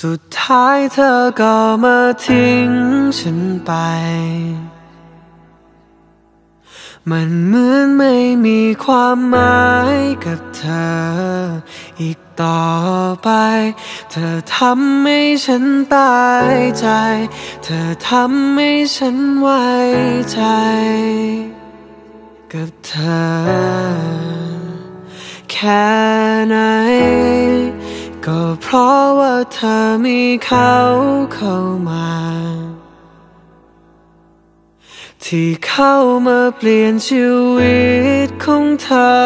สุดท้ายเธอก็มาทิ้งฉันไป มันเหมือนไม่มีความหมายกับเธอ อีกต่อไป เธอทำให้ฉันตายใจ เธอทำให้ฉันไว้ใจ กับเธอ แค่ไหน ก็เพราะว่าเธอมีเขาเข้ามา ที่เข้ามาเปลี่ยนชีวิตของเธอ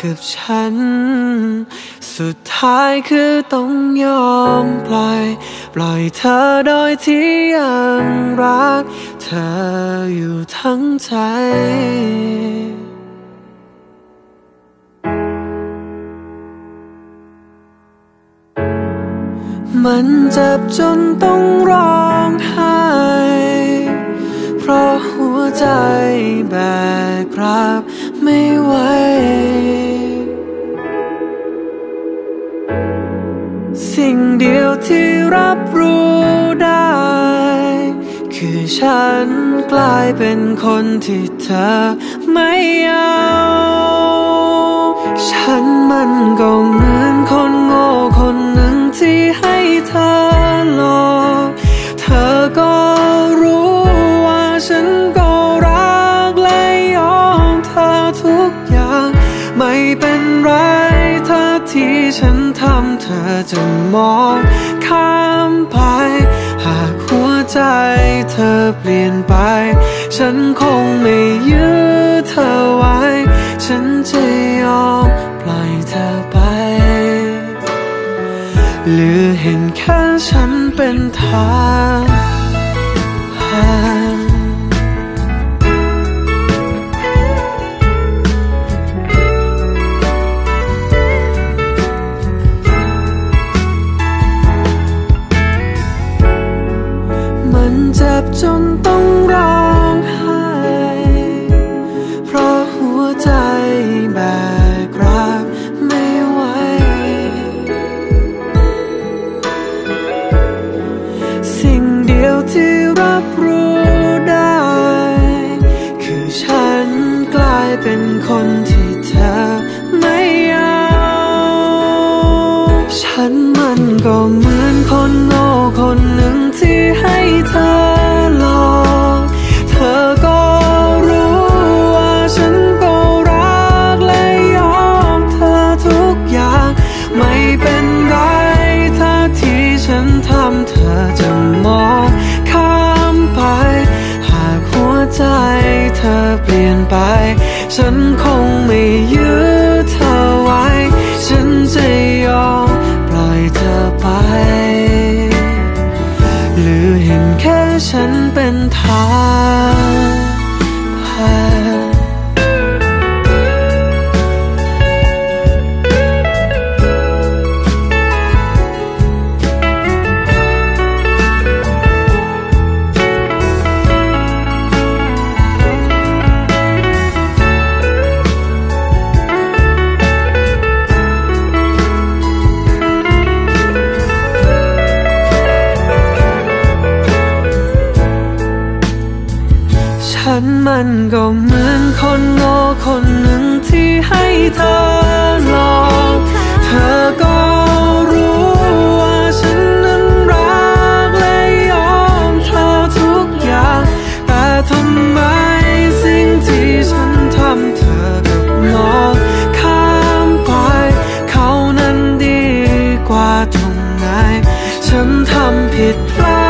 กับฉัน สุดท้ายคือต้องยอมปล่อย ปล่อยเธอโดยที่ยังรัก เธออยู่ทั้งใจ มันเจ็บจนต้องร้องไห้ เพราะหัวใจแบกรับไม่ไหว สิ่งเดียวที่รับรู้ได้ คือฉันกลายเป็นคนที่เธอไม่เอาฉันมันก็เหมือนคนโง่คนหนึ่งที่ ไม่เป็นไรถ้าที่ฉันทำเธอจะมองข้ามไปหากหัวใจเธอเปลี่ยนไป ฉันคงไม่ยื้อเธอไว้ ฉันจะยอมปล่อยเธอไป หรือเห็นแค่ฉันเป็นทาง มันเจ็บจนต้องร้องไห้เพราะหัวใจแบกรับไม่ไหว สิ่งเดียวที่รับรู้ได้ คือฉันกลายเป็นคนที่เธอไม่เอาฉันมันก็เหมือนคนโง่คน ฉันค มันก็เหมือนคนโง่คนหนึ่งที่ให้เธอหลอก เธอก็รู้ว่าฉันนั้นรักและยอมเธอทุกอย่าง แต่ทำไมสิ่งที่ฉันทำเธอกับมองข้ามไป เขานั้นดีกว่าตรงไหน ฉันทำผิดพลาด